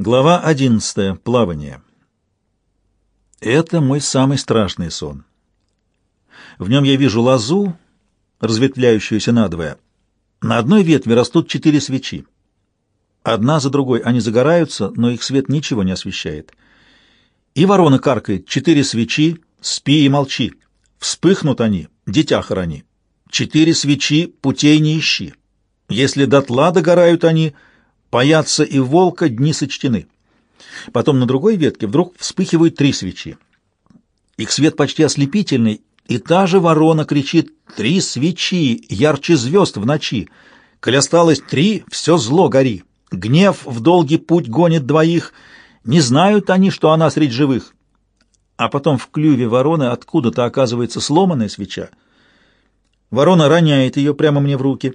Глава 11. Плавание. Это мой самый страшный сон. В нем я вижу лозу, разветвляющуюся надвое. На одной ветви растут четыре свечи. Одна за другой они загораются, но их свет ничего не освещает. И ворона каркает. Четыре свечи, спи и молчи. Вспыхнут они, дитя хорони. Четыре свечи, путей не ищи. Если дотла догорают они — Паяться и волка дни сочтены. Потом на другой ветке вдруг вспыхивают три свечи. Их свет почти ослепительный, и та же ворона кричит «Три свечи, ярче звезд в ночи! Коль осталось три, все зло гори! Гнев в долгий путь гонит двоих, не знают они, что она средь живых!» А потом в клюве вороны откуда-то оказывается сломанная свеча. Ворона роняет ее прямо мне в руки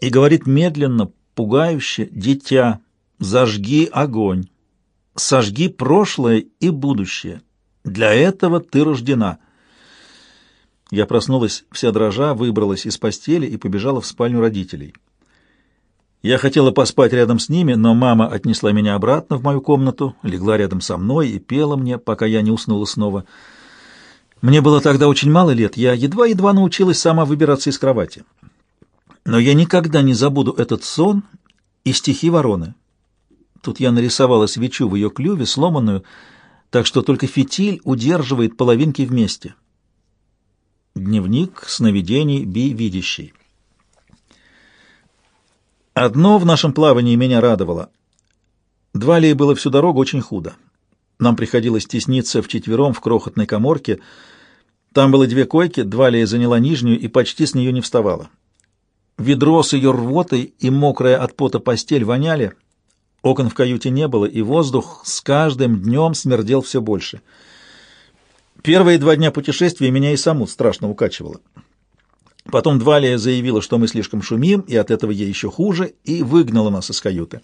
и говорит медленно, пугающе, дитя, зажги огонь, сожги прошлое и будущее. Для этого ты рождена. Я проснулась вся дрожа, выбралась из постели и побежала в спальню родителей. Я хотела поспать рядом с ними, но мама отнесла меня обратно в мою комнату, легла рядом со мной и пела мне, пока я не уснула снова. Мне было тогда очень мало лет, я едва-едва научилась сама выбираться из кровати. Но я никогда не забуду этот сон и стихи вороны. Тут я нарисовала свечу в ее клюве, сломанную, так что только фитиль удерживает половинки вместе. Дневник сновидений Би видящий. Одно в нашем плавании меня радовало. Двалии было всю дорогу очень худо. Нам приходилось тесниться вчетвером в крохотной коморке. Там было две койки, Двалия заняла нижнюю и почти с нее не вставала. Ведро с ее рвотой и мокрая от пота постель воняли. Окон в каюте не было, и воздух с каждым днем смердел все больше. Первые два дня путешествия меня и саму страшно укачивало. Потом Двалия заявила, что мы слишком шумим, и от этого ей еще хуже, и выгнала нас из каюты.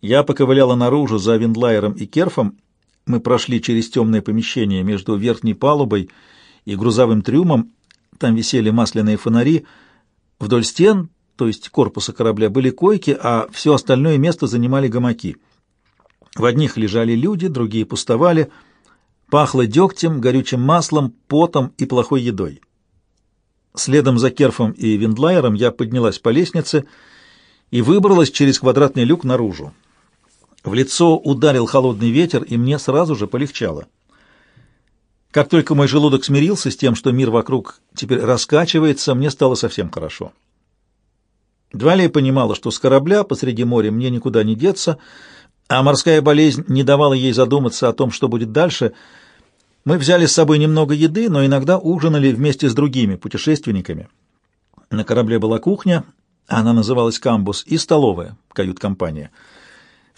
Я поковыляла наружу за Виндлайером и Керфом. Мы прошли через темное помещение между верхней палубой и грузовым трюмом. Там висели масляные фонари — Вдоль стен, то есть корпуса корабля, были койки, а все остальное место занимали гамаки. В одних лежали люди, другие пустовали. Пахло дегтем, горючим маслом, потом и плохой едой. Следом за Керфом и Виндлайером я поднялась по лестнице и выбралась через квадратный люк наружу. В лицо ударил холодный ветер, и мне сразу же полегчало. Как только мой желудок смирился с тем, что мир вокруг теперь раскачивается, мне стало совсем хорошо. Двалия понимала, что с корабля посреди моря мне никуда не деться, а морская болезнь не давала ей задуматься о том, что будет дальше. Мы взяли с собой немного еды, но иногда ужинали вместе с другими путешественниками. На корабле была кухня, она называлась «Камбус», и столовая, кают-компания —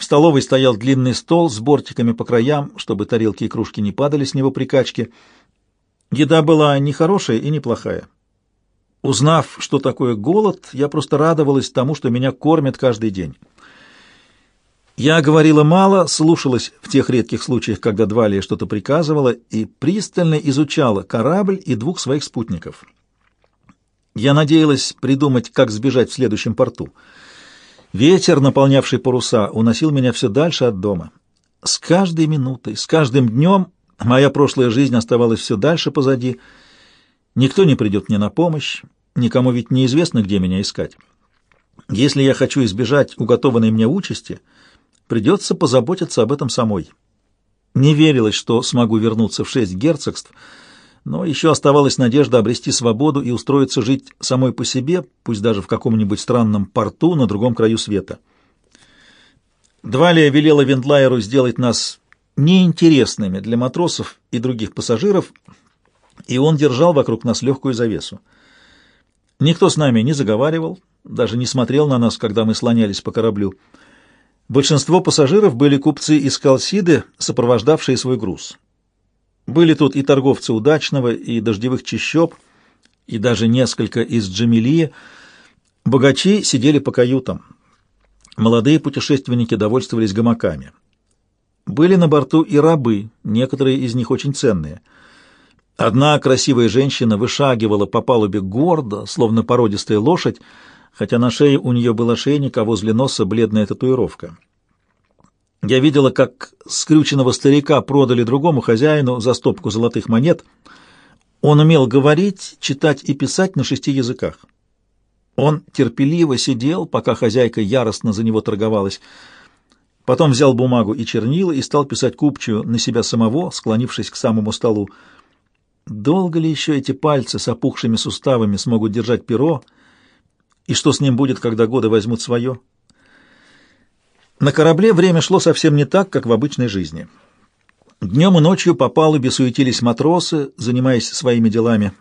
в столовой стоял длинный стол с бортиками по краям, чтобы тарелки и кружки не падали с него при качке. Еда была не хорошая и не плохая. Узнав, что такое голод, я просто радовалась тому, что меня кормят каждый день. Я говорила мало, слушалась в тех редких случаях, когда Двалия что-то приказывала, и пристально изучала корабль и двух своих спутников. Я надеялась придумать, как сбежать в следующем порту — Ветер, наполнявший паруса, уносил меня все дальше от дома. С каждой минутой, с каждым днем моя прошлая жизнь оставалась все дальше позади. Никто не придет мне на помощь, никому ведь неизвестно, где меня искать. Если я хочу избежать уготованной мне участи, придется позаботиться об этом самой. Не верилось, что смогу вернуться в шесть герцогств — но еще оставалась надежда обрести свободу и устроиться жить самой по себе, пусть даже в каком-нибудь странном порту на другом краю света. Двалия велела Вендлайеру сделать нас неинтересными для матросов и других пассажиров, и он держал вокруг нас легкую завесу. Никто с нами не заговаривал, даже не смотрел на нас, когда мы слонялись по кораблю. Большинство пассажиров были купцы из Калсиды, сопровождавшие свой груз. Были тут и торговцы удачного, и дождевых чащоб, и даже несколько из Джамилии. Богачи сидели по каютам. Молодые путешественники довольствовались гамаками. Были на борту и рабы, некоторые из них очень ценные. Одна красивая женщина вышагивала по палубе гордо, словно породистая лошадь, хотя на шее у нее был ошейник, а возле носа бледная татуировка. Я видела, как скрюченного старика продали другому хозяину за стопку золотых монет. Он умел говорить, читать и писать на шести языках. Он терпеливо сидел, пока хозяйка яростно за него торговалась. Потом взял бумагу и чернила и стал писать купчую на себя самого, склонившись к самому столу. Долго ли еще эти пальцы с опухшими суставами смогут держать перо? И что с ним будет, когда годы возьмут свое? На корабле время шло совсем не так, как в обычной жизни. Днем и ночью по палубе суетились матросы, занимаясь своими делами.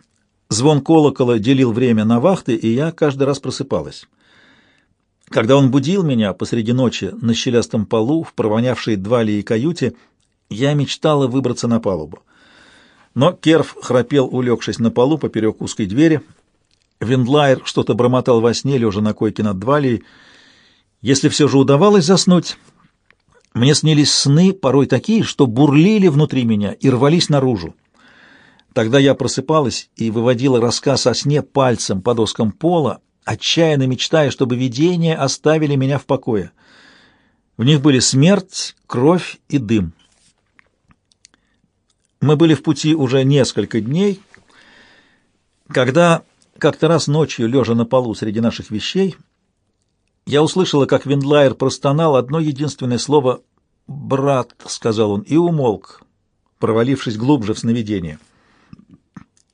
Звон колокола делил время на вахты, и я каждый раз просыпалась. Когда он будил меня посреди ночи на щелястом полу в провонявшей двали и каюте, я мечтала выбраться на палубу. Но Керф храпел, улегшись на полу поперек узкой двери. Виндлайер что-то бормотал во сне, лежа на койке над двалей. Если все же удавалось заснуть, мне снились сны, порой такие, что бурлили внутри меня и рвались наружу. Тогда я просыпалась и выводила рассказ о сне пальцем по доскам пола, отчаянно мечтая, чтобы видения оставили меня в покое. В них были смерть, кровь и дым. Мы были в пути уже несколько дней, когда как-то раз ночью, лежа на полу среди наших вещей, я услышала, как Виндлайер простонал одно единственное слово «брат», — сказал он, и умолк, провалившись глубже в сновидение.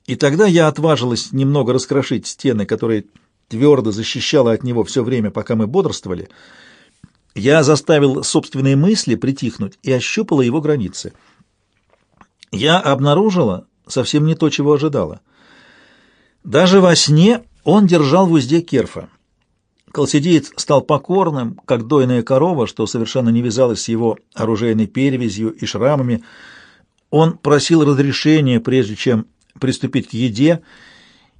И тогда я отважилась немного раскрошить стены, которые твердо защищала от него все время, пока мы бодрствовали. Я заставил собственные мысли притихнуть и ощупала его границы — я обнаружила совсем не то, чего ожидала. Даже во сне он держал в узде керфа. Колсидеец стал покорным, как дойная корова, что совершенно не вязалось с его оружейной перевязью и шрамами. Он просил разрешения, прежде чем приступить к еде,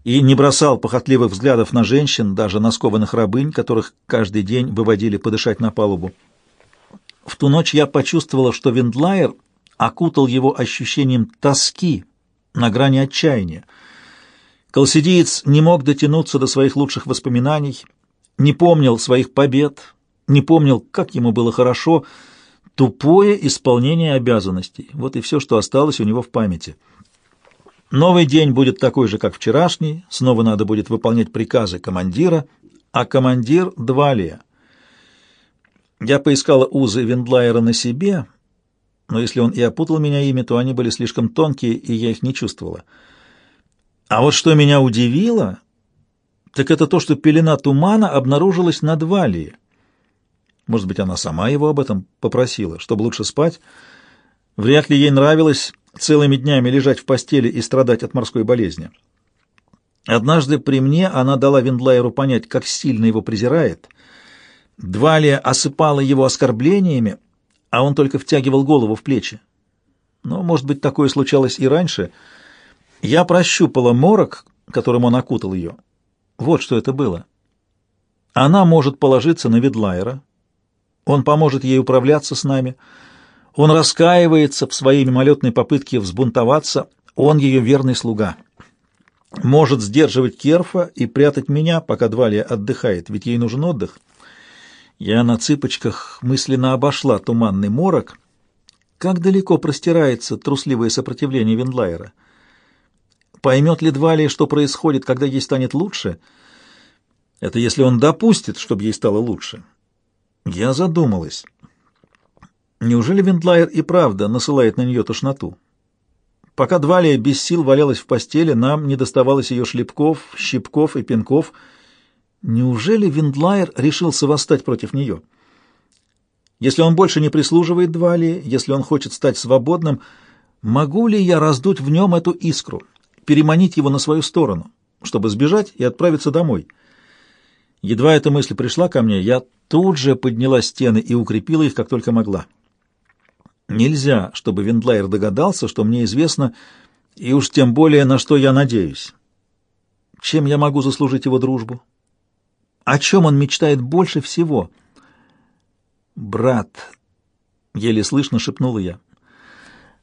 и не бросал похотливых взглядов на женщин, даже на скованных рабынь, которых каждый день выводили подышать на палубу. В ту ночь я почувствовала, что Виндлайер окутал его ощущением тоски на грани отчаяния. Колсидиец не мог дотянуться до своих лучших воспоминаний, не помнил своих побед, не помнил, как ему было хорошо, тупое исполнение обязанностей. Вот и все, что осталось у него в памяти. Новый день будет такой же, как вчерашний, снова надо будет выполнять приказы командира, а командир — Двалия. Я поискала узы Вендлайера на себе — но если он и опутал меня ими, то они были слишком тонкие, и я их не чувствовала. А вот что меня удивило, так это то, что пелена тумана обнаружилась над Валией. Может быть, она сама его об этом попросила, чтобы лучше спать. Вряд ли ей нравилось целыми днями лежать в постели и страдать от морской болезни. Однажды при мне она дала Виндлайеру понять, как сильно его презирает. Двалия осыпала его оскорблениями, а он только втягивал голову в плечи. Но, может быть, такое случалось и раньше. Я прощупала морок, которым он окутал ее. Вот что это было. Она может положиться на Ведлайера. Он поможет ей управляться с нами. Он раскаивается в своей мимолетной попытке взбунтоваться. Он ее верный слуга. Может сдерживать Керфа и прятать меня, пока Двалия отдыхает, ведь ей нужен отдых. Я на цыпочках мысленно обошла туманный морок. Как далеко простирается трусливое сопротивление Виндлайера? Поймет ли Двалия, что происходит, когда ей станет лучше? Это если он допустит, чтобы ей стало лучше. Я задумалась. Неужели Виндлайер и правда насылает на нее тошноту? Пока Двалия без сил валялась в постели, нам не доставалось ее шлепков, щипков и пинков — Неужели Виндлайер решился восстать против нее? Если он больше не прислуживает Двали, если он хочет стать свободным, могу ли я раздуть в нем эту искру, переманить его на свою сторону, чтобы сбежать и отправиться домой? Едва эта мысль пришла ко мне, я тут же подняла стены и укрепила их, как только могла. Нельзя, чтобы Виндлайер догадался, что мне известно, и уж тем более, на что я надеюсь. Чем я могу заслужить его дружбу? О чем он мечтает больше всего? «Брат», — еле слышно шепнула я.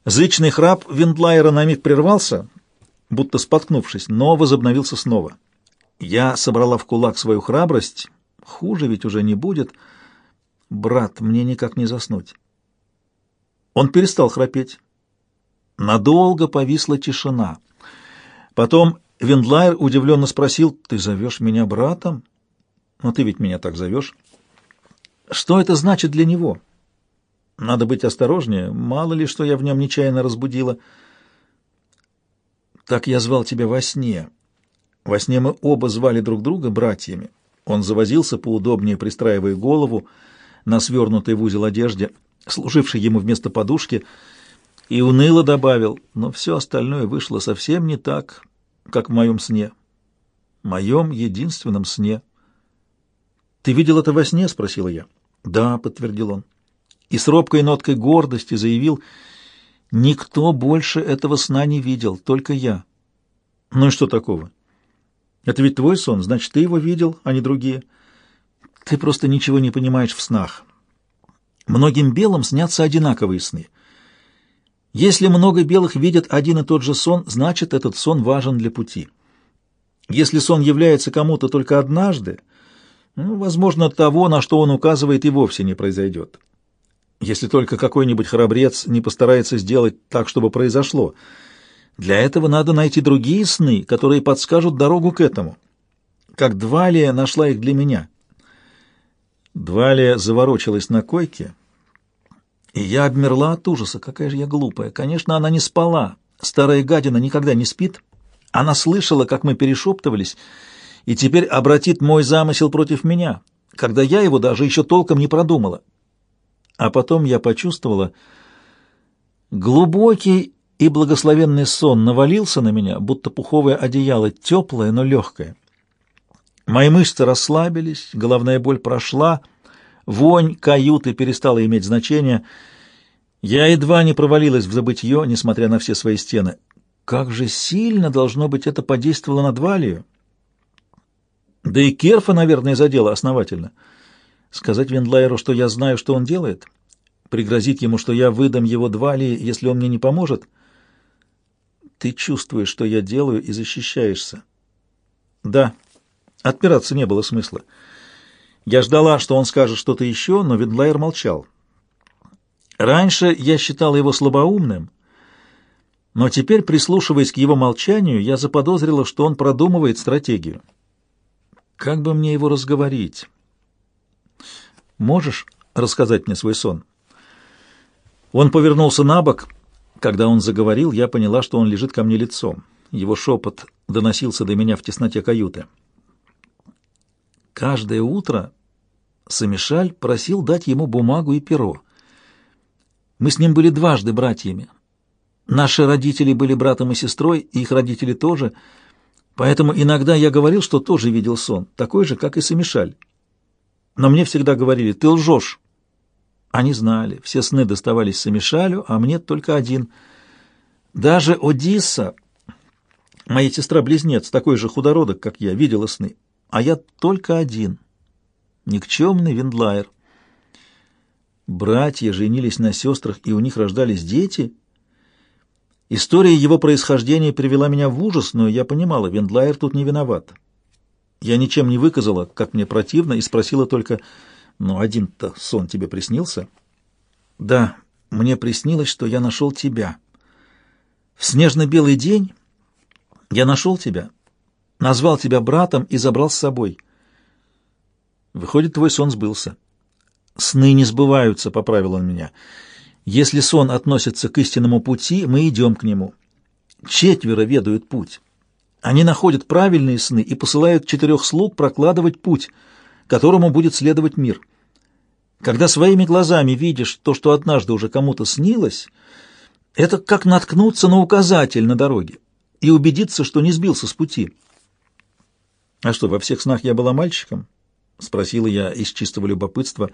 Зычный храп Виндлайера на миг прервался, будто споткнувшись, но возобновился снова. Я собрала в кулак свою храбрость. Хуже ведь уже не будет. Брат, мне никак не заснуть. Он перестал храпеть. Надолго повисла тишина. Потом Вендлайер удивленно спросил, «Ты зовешь меня братом? Но ты ведь меня так зовешь». «Что это значит для него?» «Надо быть осторожнее, мало ли, что я в нем нечаянно разбудила». «Так я звал тебя во сне. Во сне мы оба звали друг друга братьями». Он завозился поудобнее, пристраивая голову на свернутой в узел одежде, служившей ему вместо подушки, и уныло добавил, но все остальное вышло совсем не так, как в моем сне. Моем единственном сне. «Ты видел это во сне?» — спросила я. «Да», — подтвердил он. И с робкой ноткой гордости заявил, «Никто больше этого сна не видел, только я». «Ну и что такого?» «Это ведь твой сон, значит, ты его видел, а не другие». «Ты просто ничего не понимаешь в снах. Многим белым снятся одинаковые сны». Если много белых видят один и тот же сон, значит, этот сон важен для пути. Если сон является кому-то только однажды, ну, возможно, того, на что он указывает, и вовсе не произойдет. Если только какой-нибудь храбрец не постарается сделать так, чтобы произошло. Для этого надо найти другие сны, которые подскажут дорогу к этому. Как Двалия нашла их для меня. Двалия заворочилась на койке, и я обмерла от ужаса. Какая же я глупая. Конечно, она не спала. Старая гадина никогда не спит. Она слышала, как мы перешептывались, и теперь обратит мой замысел против меня, когда я его даже еще толком не продумала. А потом я почувствовала, глубокий и благословенный сон навалился на меня, будто пуховое одеяло, теплое, но легкое. Мои мышцы расслабились, головная боль прошла — Вонь каюты перестала иметь значение. Я едва не провалилась в забытье, несмотря на все свои стены. Как же сильно, должно быть, это подействовало на Двалию. Да и Керфа, наверное, задела основательно. Сказать Вендлайеру, что я знаю, что он делает? Пригрозить ему, что я выдам его Двалии, если он мне не поможет? Ты чувствуешь, что я делаю, и защищаешься. Да, отпираться не было смысла. Я ждала, что он скажет что-то еще, но Виндлайер молчал. Раньше я считала его слабоумным, но теперь, прислушиваясь к его молчанию, я заподозрила, что он продумывает стратегию. Как бы мне его разговорить? Можешь рассказать мне свой сон? Он повернулся на бок. Когда он заговорил, я поняла, что он лежит ко мне лицом. Его шепот доносился до меня в тесноте каюты. Каждое утро Самишаль просил дать ему бумагу и перо. Мы с ним были дважды братьями. Наши родители были братом и сестрой, и их родители тоже, поэтому иногда я говорил, что тоже видел сон, такой же, как и Самишаль. Но мне всегда говорили «ты лжешь». Они знали, все сны доставались Самишалю, а мне только один. Даже Одисса, моя сестра-близнец, такой же худородок, как я, видела сны а я только один. Никчемный Виндлайер. Братья женились на сестрах, и у них рождались дети. История его происхождения привела меня в ужас, но я понимала, Виндлайер тут не виноват. Я ничем не выказала, как мне противно, и спросила только, «Ну, один-то сон тебе приснился?» «Да, мне приснилось, что я нашел тебя. В снежно-белый день я нашел тебя» назвал тебя братом и забрал с собой. Выходит, твой сон сбылся. Сны не сбываются, поправил он меня. Если сон относится к истинному пути, мы идем к нему. Четверо ведают путь. Они находят правильные сны и посылают четырех слуг прокладывать путь, которому будет следовать мир. Когда своими глазами видишь то, что однажды уже кому-то снилось, это как наткнуться на указатель на дороге и убедиться, что не сбился с пути. «А что, во всех снах я была мальчиком?» — спросила я из чистого любопытства.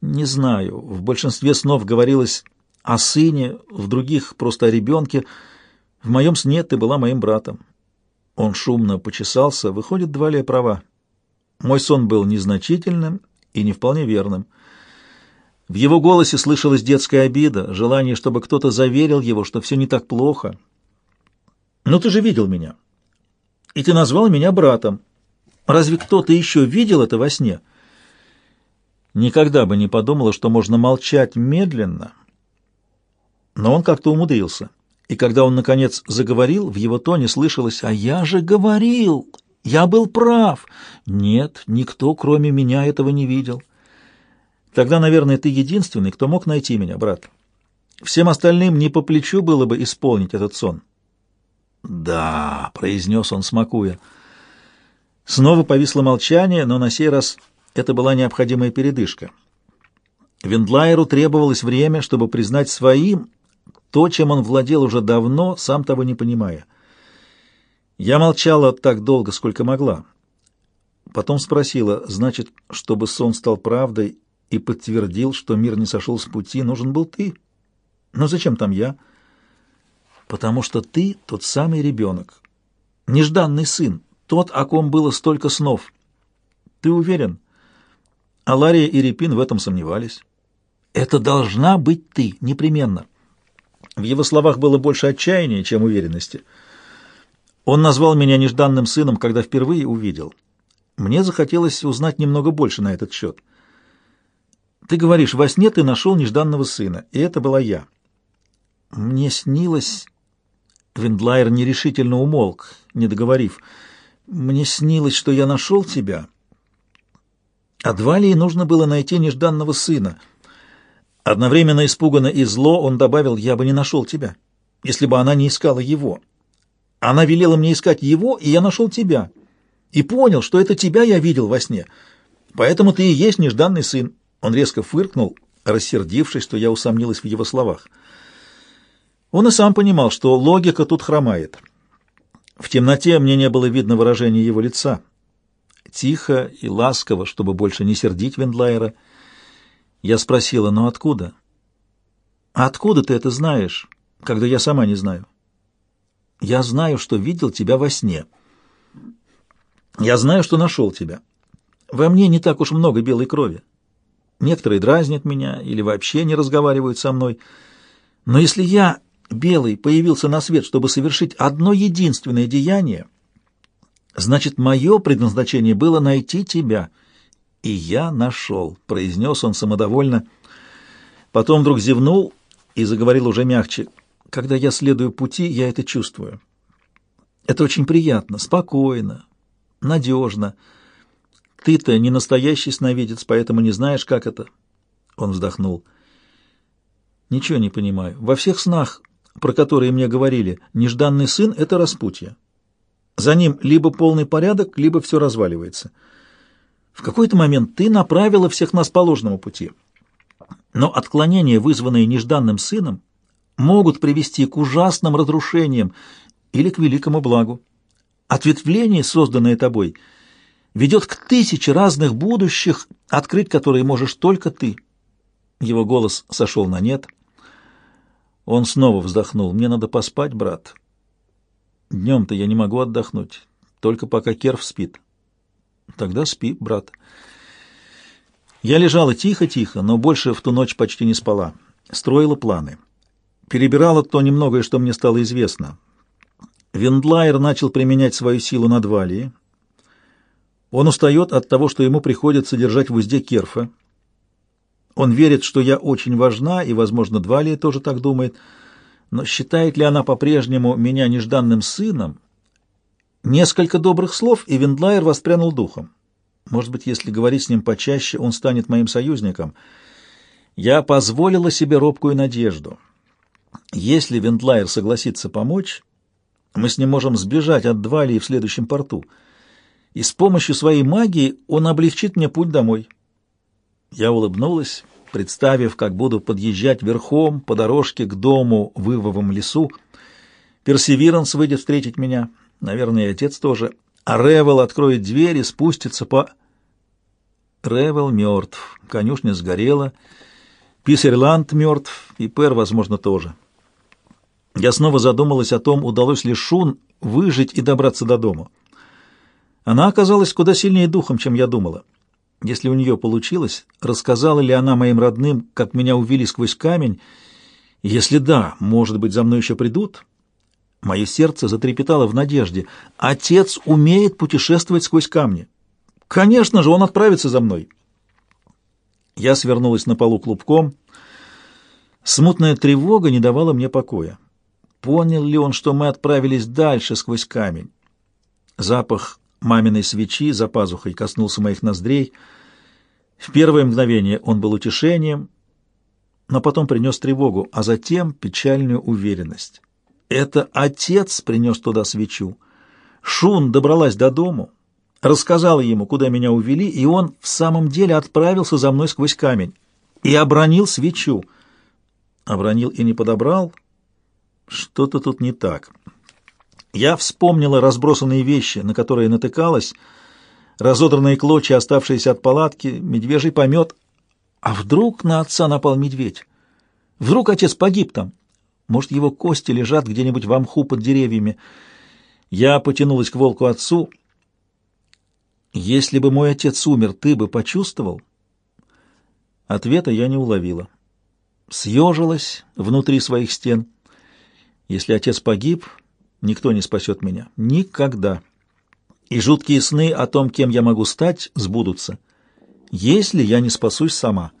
«Не знаю. В большинстве снов говорилось о сыне, в других просто о ребенке. В моем сне ты была моим братом». Он шумно почесался. Выходит, Двалия права. Мой сон был незначительным и не вполне верным. В его голосе слышалась детская обида, желание, чтобы кто-то заверил его, что все не так плохо. «Но ты же видел меня и ты назвал меня братом. Разве кто-то еще видел это во сне? Никогда бы не подумала, что можно молчать медленно Но он как-то умудрился. И когда он, наконец, заговорил, в его тоне слышалось «А я же говорил! Я был прав!» «Нет, никто, кроме меня, этого не видел. Тогда, наверное, ты единственный, кто мог найти меня, брат. Всем остальным не по плечу было бы исполнить этот сон». «Да», — произнес он, смакуя. Снова повисло молчание, но на сей раз это была необходимая передышка. Вендлайеру требовалось время, чтобы признать своим то, чем он владел уже давно, сам того не понимая. Я молчала так долго, сколько могла. Потом спросила, значит, чтобы сон стал правдой и подтвердил, что мир не сошел с пути, нужен был ты. Но зачем там я? Потому что ты тот самый ребенок, нежданный сын, тот, о ком было столько снов. Ты уверен? А Лария и Репин в этом сомневались. Это должна быть ты, непременно. В его словах было больше отчаяния, чем уверенности. Он назвал меня нежданным сыном, когда впервые увидел. Мне захотелось узнать немного больше на этот счет. Ты говоришь, во сне ты нашел нежданного сына, и это была я. Мне снилось... Виндлайер нерешительно умолк, не договорив. Мне снилось, что я нашел тебя. А Двалии нужно было найти нежданного сына — Одновременно испуганно и зло он добавил, «Я бы не нашел тебя, если бы она не искала его. Она велела мне искать его, и я нашел тебя. И понял, что это тебя я видел во сне. Поэтому ты и есть нежданный сын». Он резко фыркнул, рассердившись, что я усомнилась в его словах. Он и сам понимал, что логика тут хромает. В темноте мне не было видно выражения его лица. Тихо и ласково, чтобы больше не сердить Вендлайера, — я спросила, но откуда? А откуда ты это знаешь, когда я сама не знаю? Я знаю, что видел тебя во сне. Я знаю, что нашел тебя. Во мне не так уж много белой крови. Некоторые дразнят меня или вообще не разговаривают со мной. Но если я, белый, появился на свет, чтобы совершить одно единственное деяние, значит, мое предназначение было найти тебя — «И я нашел», — произнес он самодовольно. Потом вдруг зевнул и заговорил уже мягче. «Когда я следую пути, я это чувствую. Это очень приятно, спокойно, надежно. Ты-то не настоящий сновидец, поэтому не знаешь, как это». Он вздохнул. «Ничего не понимаю. Во всех снах, про которые мне говорили, нежданный сын — это распутье. За ним либо полный порядок, либо все разваливается». В какой-то момент ты направила всех нас по ложному пути. Но отклонения, вызванные нежданным сыном, могут привести к ужасным разрушениям или к великому благу. Ответвление, созданное тобой, ведет к тысяче разных будущих, открыть которые можешь только ты. Его голос сошел на нет. Он снова вздохнул. «Мне надо поспать, брат. Днем-то я не могу отдохнуть, только пока Керв спит». Тогда спи, брат. Я лежала тихо-тихо, но больше в ту ночь почти не спала. Строила планы. Перебирала то немногое, что мне стало известно. Вендлайер начал применять свою силу над Валией. Он устает от того, что ему приходится держать в узде Керфа. Он верит, что я очень важна, и, возможно, Двалия тоже так думает. Но считает ли она по-прежнему меня нежданным сыном, Несколько добрых слов, и Виндлайер воспрянул духом. Может быть, если говорить с ним почаще, он станет моим союзником. Я позволила себе робкую надежду. Если Виндлайер согласится помочь, мы с ним можем сбежать от Двалии в следующем порту, и с помощью своей магии он облегчит мне путь домой. Я улыбнулась, представив, как буду подъезжать верхом по дорожке к дому в Ивовом лесу. Персевиранс выйдет встретить меня — Наверное, и отец тоже. А Ревел откроет дверь и спустится по... Ревел мертв, конюшня сгорела, Писерланд мертв, и Пер, возможно, тоже. Я снова задумалась о том, удалось ли Шун выжить и добраться до дома. Она оказалась куда сильнее духом, чем я думала. Если у нее получилось, рассказала ли она моим родным, как меня увели сквозь камень? Если да, может быть, за мной еще придут?» Мое сердце затрепетало в надежде. Отец умеет путешествовать сквозь камни. Конечно же, он отправится за мной. Я свернулась на полу клубком. Смутная тревога не давала мне покоя. Понял ли он, что мы отправились дальше сквозь камень? Запах маминой свечи за пазухой коснулся моих ноздрей. В первое мгновение он был утешением, но потом принес тревогу, а затем печальную уверенность. Это отец принес туда свечу. Шун добралась до дому, рассказала ему, куда меня увели, и он в самом деле отправился за мной сквозь камень и обронил свечу. Обронил и не подобрал. Что-то тут не так. Я вспомнила разбросанные вещи, на которые натыкалась, разодранные клочья, оставшиеся от палатки, медвежий помет. А вдруг на отца напал медведь? Вдруг отец погиб там? Может, его кости лежат где-нибудь в мху под деревьями? Я потянулась к волку отцу. «Если бы мой отец умер, ты бы почувствовал?» Ответа я не уловила. Съежилась внутри своих стен. Если отец погиб, никто не спасет меня. Никогда. И жуткие сны о том, кем я могу стать, сбудутся. Если я не спасусь сама.